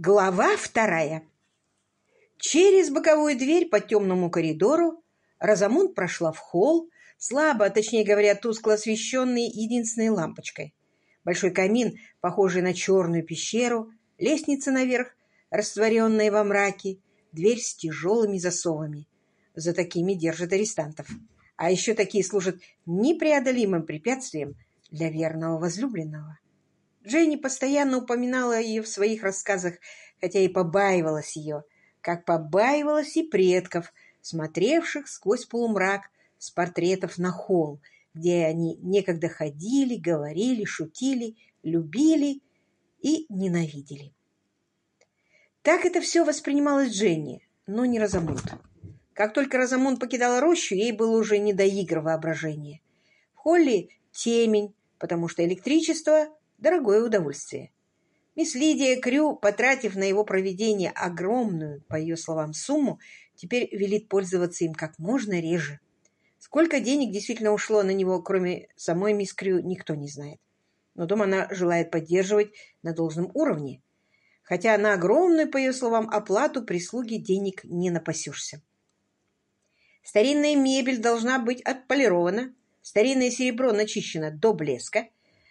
Глава вторая. Через боковую дверь по темному коридору Розамунд прошла в холл, слабо, точнее говоря, тускло освещенный единственной лампочкой. Большой камин, похожий на черную пещеру, лестница наверх, растворенная во мраке, дверь с тяжелыми засовами. За такими держат арестантов. А еще такие служат непреодолимым препятствием для верного возлюбленного. Дженни постоянно упоминала ее в своих рассказах, хотя и побаивалась ее, как побаивалась и предков, смотревших сквозь полумрак с портретов на холл, где они некогда ходили, говорили, шутили, любили и ненавидели. Так это все воспринималось Дженни, но не Розамунд. Как только Розамунд покидала рощу, ей было уже не до игр воображения. В холле темень, потому что электричество дорогое удовольствие. Мисс Лидия Крю, потратив на его проведение огромную, по ее словам, сумму, теперь велит пользоваться им как можно реже. Сколько денег действительно ушло на него, кроме самой мисс Крю, никто не знает. Но дом она желает поддерживать на должном уровне, хотя на огромную, по ее словам, оплату прислуги денег не напасешься. Старинная мебель должна быть отполирована, старинное серебро начищено до блеска,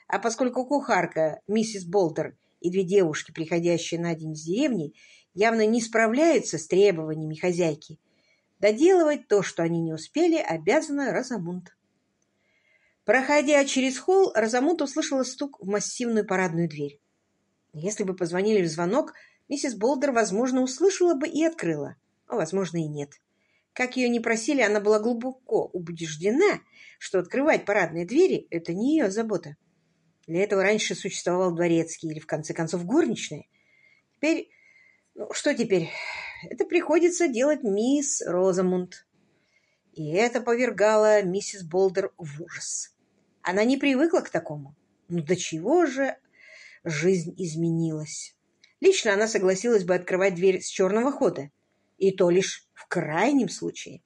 а поскольку кухарка, миссис Болдер, и две девушки, приходящие на день из деревни, явно не справляются с требованиями хозяйки, доделывать то, что они не успели, обязана Розамунд. Проходя через холл, Розамунд услышала стук в массивную парадную дверь. Если бы позвонили в звонок, миссис Болдер, возможно, услышала бы и открыла, а, возможно, и нет. Как ее не просили, она была глубоко убеждена, что открывать парадные двери – это не ее забота. Для этого раньше существовал дворецкий или, в конце концов, горничная. Теперь... Ну, что теперь? Это приходится делать мисс Розамунд. И это повергало миссис Болдер в ужас. Она не привыкла к такому. Ну, до чего же жизнь изменилась? Лично она согласилась бы открывать дверь с черного хода. И то лишь в крайнем случае.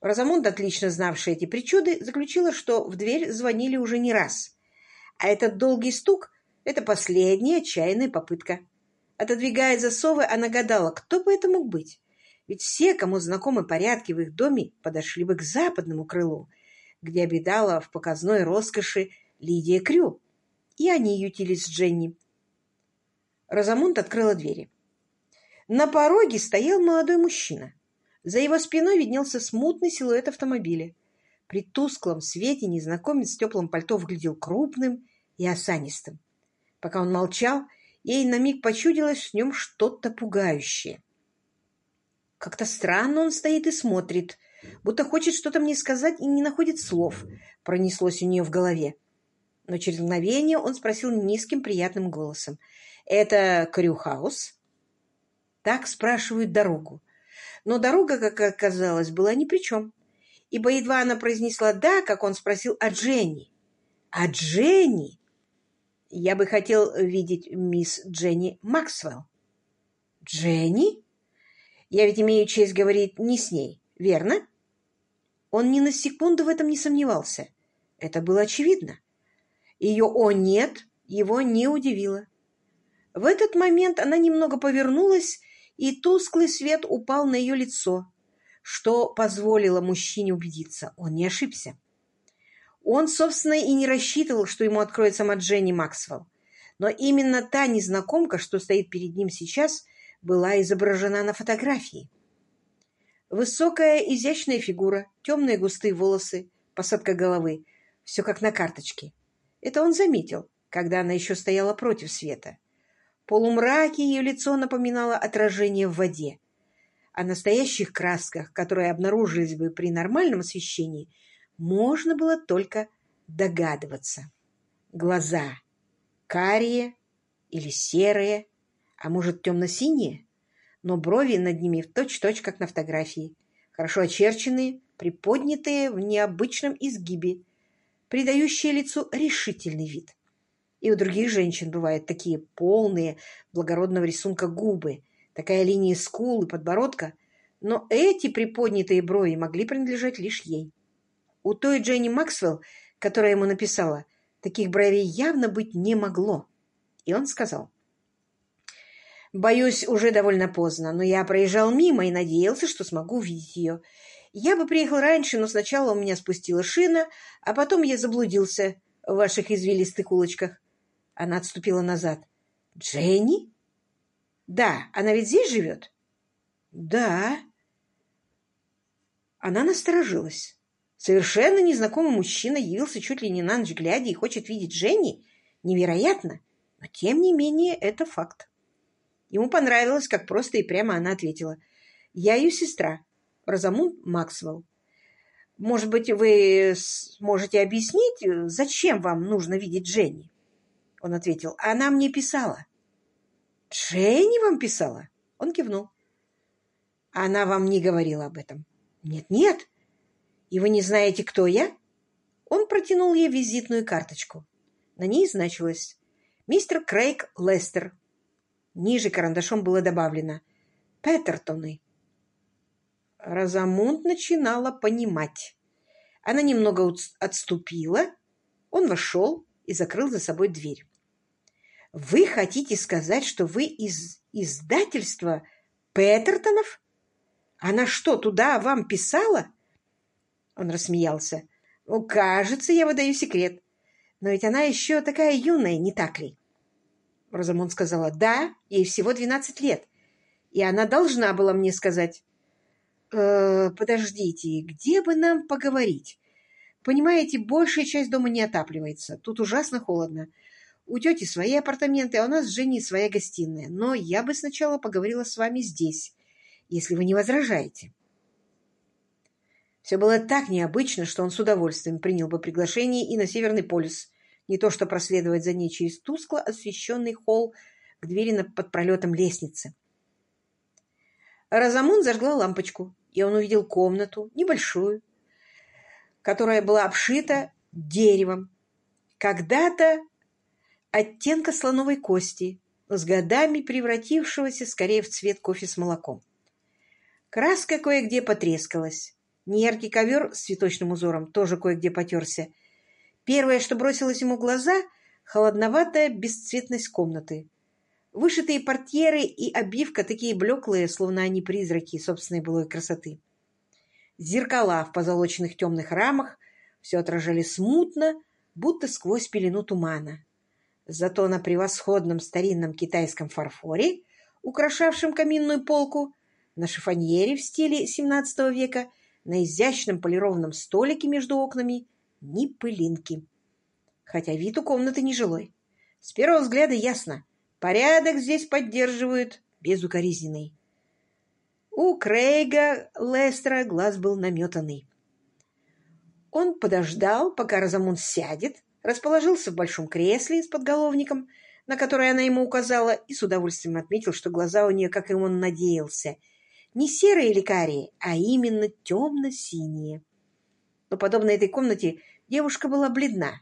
Розамунд, отлично знавшая эти причуды, заключила, что в дверь звонили уже не раз – а этот долгий стук — это последняя отчаянная попытка. Отодвигая засовы, она гадала, кто бы это мог быть. Ведь все, кому знакомы порядки в их доме, подошли бы к западному крылу, где обитала в показной роскоши Лидия Крю. И они ютились с Дженни. Розамунд открыла двери. На пороге стоял молодой мужчина. За его спиной виднелся смутный силуэт автомобиля. При тусклом свете незнакомец в теплом пальто выглядел крупным и осанистым. Пока он молчал, ей на миг почудилось в нем что-то пугающее. Как-то странно он стоит и смотрит, будто хочет что-то мне сказать и не находит слов, пронеслось у нее в голове. Но через мгновение он спросил низким приятным голосом. «Это Крюхаус?» Так спрашивают дорогу. Но дорога, как оказалось, была ни при чем ибо едва она произнесла «да», как он спросил о Дженни. «О Дженни?» «Я бы хотел видеть мисс Дженни Максвелл». «Дженни?» «Я ведь имею честь говорить не с ней, верно?» Он ни на секунду в этом не сомневался. Это было очевидно. Ее «о нет» его не удивило. В этот момент она немного повернулась, и тусклый свет упал на ее лицо, что позволило мужчине убедиться, он не ошибся. Он, собственно, и не рассчитывал, что ему откроет сама Дженни Максвелл. Но именно та незнакомка, что стоит перед ним сейчас, была изображена на фотографии. Высокая, изящная фигура, темные густые волосы, посадка головы. Все как на карточке. Это он заметил, когда она еще стояла против света. В полумраке ее лицо напоминало отражение в воде о настоящих красках, которые обнаружились бы при нормальном освещении, можно было только догадываться. Глаза карие или серые, а может темно-синие, но брови над ними в точь-точь, как на фотографии, хорошо очерченные, приподнятые в необычном изгибе, придающие лицу решительный вид. И у других женщин бывают такие полные благородного рисунка губы, такая линия скул и подбородка, но эти приподнятые брови могли принадлежать лишь ей. У той Дженни Максвелл, которая ему написала, таких бровей явно быть не могло. И он сказал, Боюсь, уже довольно поздно, но я проезжал мимо и надеялся, что смогу увидеть ее. Я бы приехал раньше, но сначала у меня спустила шина, а потом я заблудился в ваших извилистых улочках. Она отступила назад. «Дженни?» «Да, она ведь здесь живет?» «Да». Она насторожилась. Совершенно незнакомый мужчина явился чуть ли не на ночь глядя и хочет видеть Дженни. Невероятно, но тем не менее это факт. Ему понравилось, как просто и прямо она ответила. «Я ее сестра, Розамунд Максвелл. Может быть, вы сможете объяснить, зачем вам нужно видеть Дженни?» Он ответил. «Она мне писала». «Дженни вам писала?» Он кивнул. «Она вам не говорила об этом?» «Нет-нет. И вы не знаете, кто я?» Он протянул ей визитную карточку. На ней значилось «Мистер Крейг Лестер». Ниже карандашом было добавлено «Петтертоны». Розамунд начинала понимать. Она немного отступила, он вошел и закрыл за собой дверь. «Вы хотите сказать, что вы из издательства Петтертонов? Она что, туда вам писала?» Он рассмеялся. «Ну, кажется, я выдаю секрет. Но ведь она еще такая юная, не так ли?» Розамунд сказала, «Да, ей всего двенадцать лет, и она должна была мне сказать». «Э, «Подождите, где бы нам поговорить? Понимаете, большая часть дома не отапливается, тут ужасно холодно. У тети свои апартаменты, а у нас с Женей своя гостиная. Но я бы сначала поговорила с вами здесь, если вы не возражаете». Все было так необычно, что он с удовольствием принял бы приглашение и на Северный полюс, не то что проследовать за ней через тускло освещенный холл к двери под пролетом лестницы. Розамун зажгла лампочку, и он увидел комнату, небольшую, которая была обшита деревом. Когда-то оттенка слоновой кости, с годами превратившегося скорее в цвет кофе с молоком. Краска кое-где потрескалась, Неяркий ковер с цветочным узором тоже кое-где потерся. Первое, что бросилось ему в глаза — холодноватая бесцветность комнаты. Вышитые портьеры и обивка такие блеклые, словно они призраки собственной былой красоты. Зеркала в позолоченных темных рамах все отражали смутно, будто сквозь пелену тумана. Зато на превосходном старинном китайском фарфоре, украшавшем каминную полку, на шифоньере в стиле XVII века — на изящном полированном столике между окнами ни пылинки. Хотя вид у комнаты нежилой. С первого взгляда ясно. Порядок здесь поддерживают безукоризненный. У Крейга Лестера глаз был наметанный. Он подождал, пока Розамунд сядет, расположился в большом кресле с подголовником, на которое она ему указала, и с удовольствием отметил, что глаза у нее, как и он надеялся, не серые или карие, а именно темно-синие. Но, подобно этой комнате, девушка была бледна.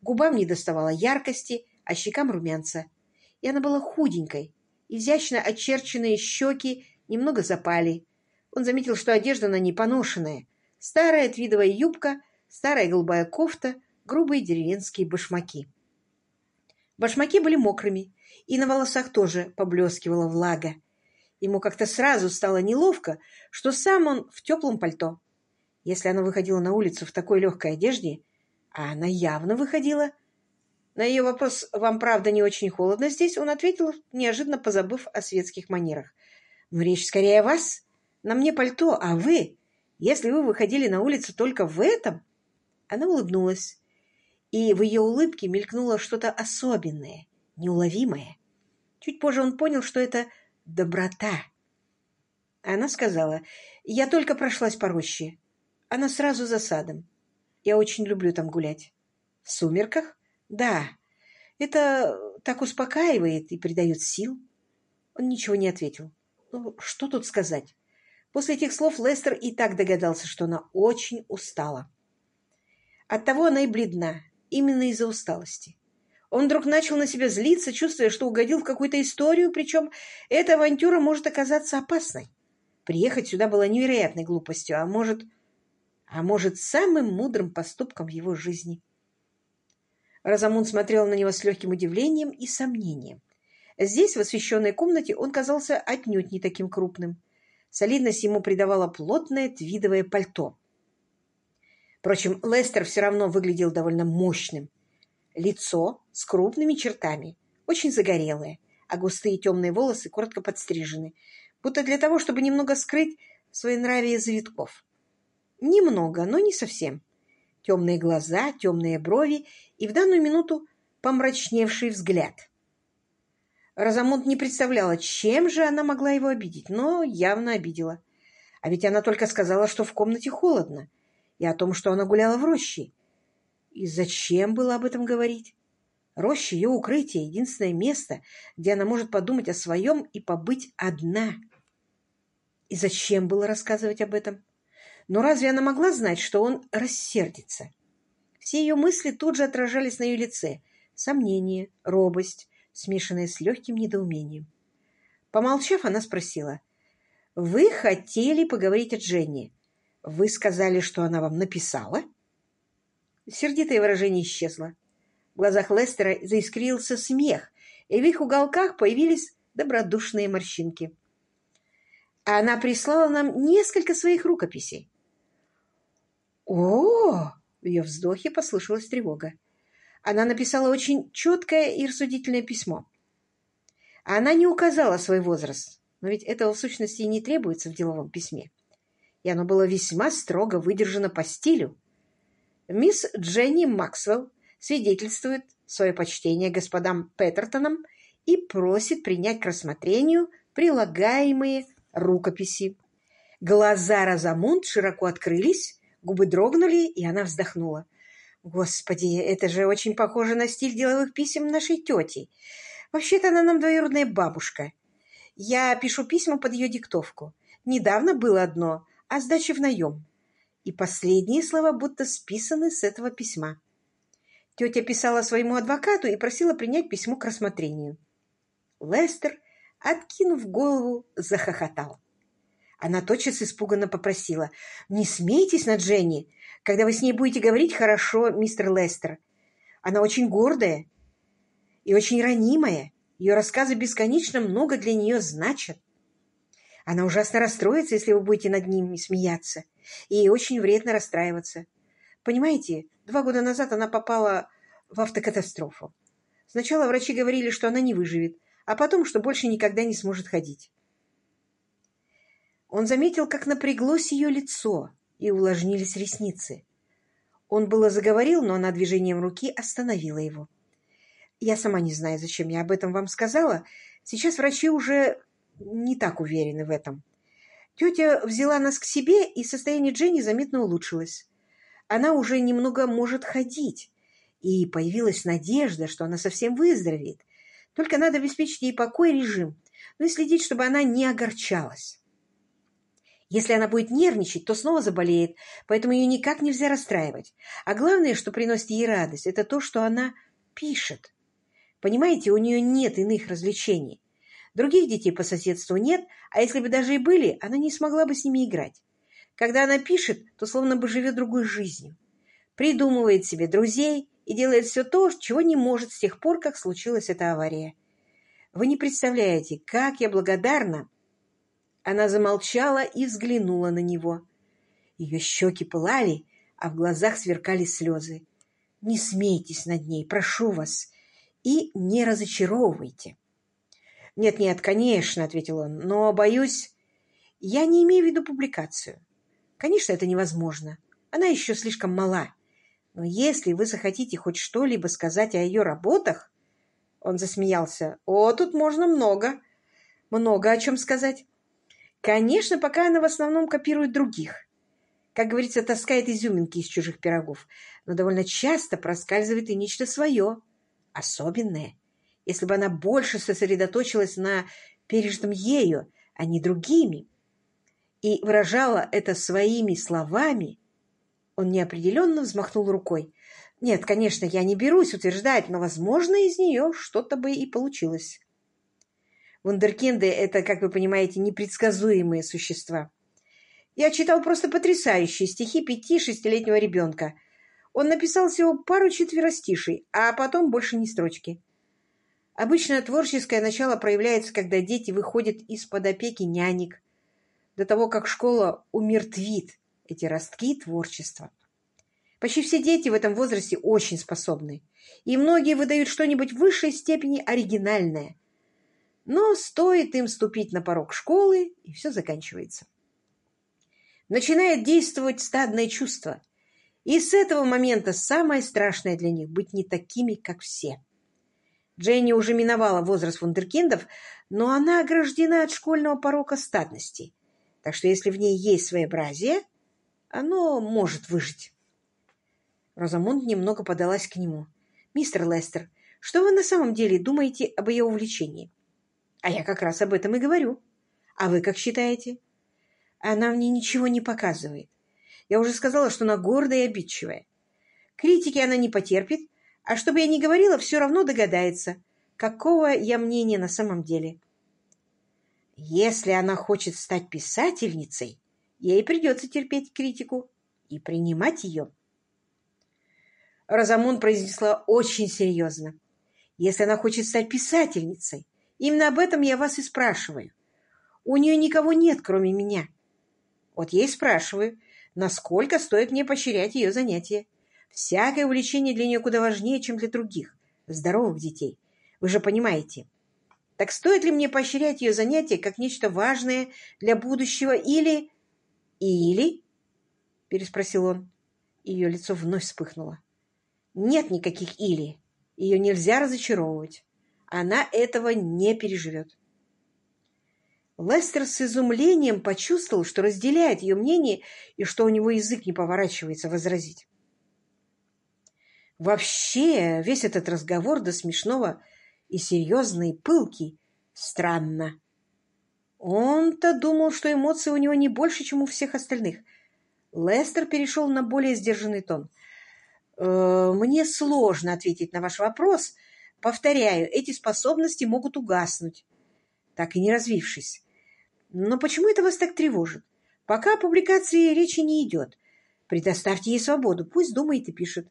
Губам не доставала яркости, а щекам румянца. И она была худенькой. Изящно очерченные щеки немного запали. Он заметил, что одежда на ней поношенная. Старая твидовая юбка, старая голубая кофта, грубые деревенские башмаки. Башмаки были мокрыми, и на волосах тоже поблескивала влага. Ему как-то сразу стало неловко, что сам он в теплом пальто. Если она выходила на улицу в такой легкой одежде, а она явно выходила... На ее вопрос «Вам правда не очень холодно здесь?» он ответил, неожиданно позабыв о светских манерах. «Но речь скорее о вас. На мне пальто, а вы? Если вы выходили на улицу только в этом...» Она улыбнулась, и в ее улыбке мелькнуло что-то особенное, неуловимое. Чуть позже он понял, что это доброта. Она сказала, я только прошлась по роще. Она сразу за садом. Я очень люблю там гулять. В сумерках? Да. Это так успокаивает и придает сил. Он ничего не ответил. Ну, что тут сказать? После этих слов Лестер и так догадался, что она очень устала. Оттого она и бледна, именно из-за усталости. Он вдруг начал на себя злиться, чувствуя, что угодил в какую-то историю, причем эта авантюра может оказаться опасной. Приехать сюда было невероятной глупостью, а может, а может, самым мудрым поступком в его жизни. Розамун смотрел на него с легким удивлением и сомнением. Здесь, в освещенной комнате, он казался отнюдь не таким крупным. Солидность ему придавало плотное твидовое пальто. Впрочем, Лестер все равно выглядел довольно мощным. Лицо с крупными чертами, очень загорелое, а густые темные волосы коротко подстрижены, будто для того, чтобы немного скрыть своенравие завитков. Немного, но не совсем. Темные глаза, темные брови и в данную минуту помрачневший взгляд. Розамунд не представляла, чем же она могла его обидеть, но явно обидела. А ведь она только сказала, что в комнате холодно, и о том, что она гуляла в роще. И зачем было об этом говорить? Роща — ее укрытие, единственное место, где она может подумать о своем и побыть одна. И зачем было рассказывать об этом? Но разве она могла знать, что он рассердится? Все ее мысли тут же отражались на ее лице. Сомнение, робость, смешанные с легким недоумением. Помолчав, она спросила. «Вы хотели поговорить о Дженни. Вы сказали, что она вам написала?» Сердитое выражение исчезло. В глазах Лестера заискрился смех, и в их уголках появились добродушные морщинки. Она прислала нам несколько своих рукописей. О, в ее вздохе послышалась тревога. Она написала очень четкое и рассудительное письмо. Она не указала свой возраст, но ведь этого в сущности и не требуется в деловом письме. И оно было весьма строго выдержано по стилю. Мисс Дженни Максвелл свидетельствует свое почтение господам Петтертонам и просит принять к рассмотрению прилагаемые рукописи. Глаза Розамунд широко открылись, губы дрогнули, и она вздохнула. Господи, это же очень похоже на стиль деловых писем нашей тети. Вообще-то она нам двоюродная бабушка. Я пишу письма под ее диктовку. Недавно было одно о сдаче в наем. И последние слова будто списаны с этого письма. Тетя писала своему адвокату и просила принять письмо к рассмотрению. Лестер, откинув голову, захохотал. Она тотчас испуганно попросила. «Не смейтесь над Дженни, когда вы с ней будете говорить хорошо, мистер Лестер. Она очень гордая и очень ранимая. Ее рассказы бесконечно много для нее значат. Она ужасно расстроится, если вы будете над ними смеяться. И очень вредно расстраиваться. Понимаете, два года назад она попала в автокатастрофу. Сначала врачи говорили, что она не выживет, а потом, что больше никогда не сможет ходить. Он заметил, как напряглось ее лицо и увлажнились ресницы. Он было заговорил, но она движением руки остановила его. «Я сама не знаю, зачем я об этом вам сказала. Сейчас врачи уже не так уверены в этом. Тетя взяла нас к себе, и состояние Дженни заметно улучшилось. Она уже немного может ходить, и появилась надежда, что она совсем выздоровеет. Только надо обеспечить ей покой и режим, ну и следить, чтобы она не огорчалась. Если она будет нервничать, то снова заболеет, поэтому ее никак нельзя расстраивать. А главное, что приносит ей радость, это то, что она пишет. Понимаете, у нее нет иных развлечений. Других детей по соседству нет, а если бы даже и были, она не смогла бы с ними играть. Когда она пишет, то словно бы живет другой жизнью. Придумывает себе друзей и делает все то, чего не может с тех пор, как случилась эта авария. Вы не представляете, как я благодарна она замолчала и взглянула на него. Ее щеки пылали, а в глазах сверкали слезы. «Не смейтесь над ней, прошу вас, и не разочаровывайте». «Нет-нет, конечно», — ответил он, — «но, боюсь, я не имею в виду публикацию. Конечно, это невозможно. Она еще слишком мала. Но если вы захотите хоть что-либо сказать о ее работах...» Он засмеялся. «О, тут можно много. Много о чем сказать. Конечно, пока она в основном копирует других. Как говорится, таскает изюминки из чужих пирогов, но довольно часто проскальзывает и нечто свое, особенное. Если бы она больше сосредоточилась на пережитом ею, а не другими, и выражала это своими словами, он неопределенно взмахнул рукой. Нет, конечно, я не берусь утверждать, но, возможно, из нее что-то бы и получилось. Вундеркинды — это, как вы понимаете, непредсказуемые существа. Я читал просто потрясающие стихи пяти-шестилетнего ребенка. Он написал всего пару четверостишей, а потом больше ни строчки. Обычно творческое начало проявляется, когда дети выходят из-под опеки нянек, до того, как школа умертвит эти ростки творчества. Почти все дети в этом возрасте очень способны, и многие выдают что-нибудь в высшей степени оригинальное. Но стоит им ступить на порог школы, и все заканчивается. Начинает действовать стадное чувство, и с этого момента самое страшное для них – быть не такими, как все. Дженни уже миновала возраст вундеркиндов, но она ограждена от школьного порока статности, так что если в ней есть своеобразие, оно может выжить. Розамунд немного подалась к нему. «Мистер Лестер, что вы на самом деле думаете об ее увлечении?» «А я как раз об этом и говорю. А вы как считаете?» «Она мне ничего не показывает. Я уже сказала, что она гордая и обидчивая. Критики она не потерпит, а что бы я ни говорила, все равно догадается, какого я мнения на самом деле. Если она хочет стать писательницей, ей придется терпеть критику и принимать ее. Розамун произнесла очень серьезно. «Если она хочет стать писательницей, именно об этом я вас и спрашиваю. У нее никого нет, кроме меня. Вот я и спрашиваю, насколько стоит мне поощрять ее занятия. Всякое увлечение для нее куда важнее, чем для других, здоровых детей. Вы же понимаете. Так стоит ли мне поощрять ее занятия как нечто важное для будущего или... Или? Переспросил он. Ее лицо вновь вспыхнуло. Нет никаких «или». Ее нельзя разочаровывать. Она этого не переживет. Лестер с изумлением почувствовал, что разделяет ее мнение и что у него язык не поворачивается возразить. Вообще, весь этот разговор до смешного и серьезный, пылкий, странно. Он-то думал, что эмоции у него не больше, чем у всех остальных. Лестер перешел на более сдержанный тон. Э, мне сложно ответить на ваш вопрос. Повторяю, эти способности могут угаснуть, так и не развившись. Но почему это вас так тревожит? Пока о публикации речи не идет. Предоставьте ей свободу, пусть думает и пишет.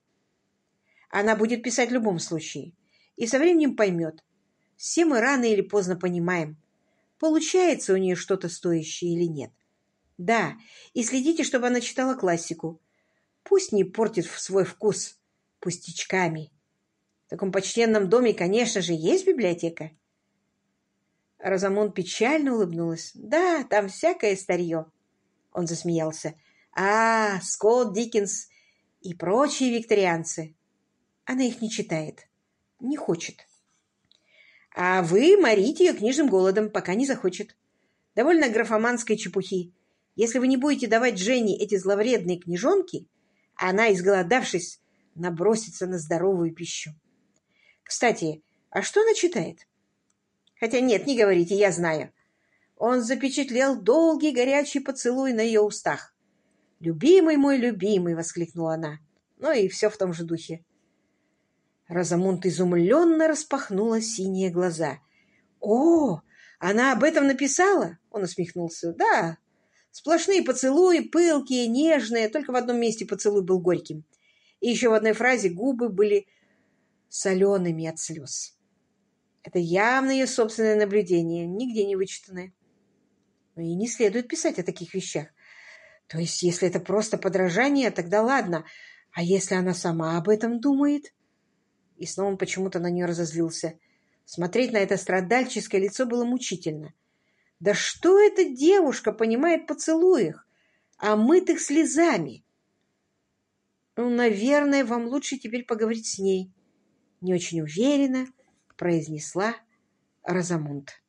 Она будет писать в любом случае. И со временем поймет. Все мы рано или поздно понимаем, получается у нее что-то стоящее или нет. Да, и следите, чтобы она читала классику. Пусть не портит свой вкус пустячками. В таком почтенном доме, конечно же, есть библиотека. Розамон печально улыбнулась. «Да, там всякое старье». Он засмеялся. «А, Скотт, Диккенс и прочие викторианцы». Она их не читает. Не хочет. А вы морите ее книжным голодом, пока не захочет. Довольно графоманской чепухи. Если вы не будете давать Жене эти зловредные книжонки, она, изголодавшись, набросится на здоровую пищу. Кстати, а что она читает? Хотя нет, не говорите, я знаю. Он запечатлел долгий горячий поцелуй на ее устах. «Любимый мой, любимый!» — воскликнула она. Ну и все в том же духе. Розамунд изумленно распахнула синие глаза. «О, она об этом написала?» Он усмехнулся. «Да, Сплошные поцелуи, пылкие, нежные, только в одном месте поцелуй был горьким. И еще в одной фразе губы были солеными от слез. Это явно ее собственное наблюдение, нигде не вычитанное. Но и не следует писать о таких вещах. То есть, если это просто подражание, тогда ладно. А если она сама об этом думает? И снова почему-то на нее разозлился. Смотреть на это страдальческое лицо было мучительно. Да что эта девушка понимает поцелуях, омытых слезами? Ну, наверное, вам лучше теперь поговорить с ней. Не очень уверенно произнесла Розамунд.